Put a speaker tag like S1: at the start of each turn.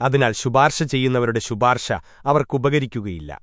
S1: അതിനാൽ ശുപാർശ ചെയ്യുന്നവരുടെ ശുപാർശ അവർക്കുപകരിക്കുകയില്ല